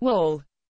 wall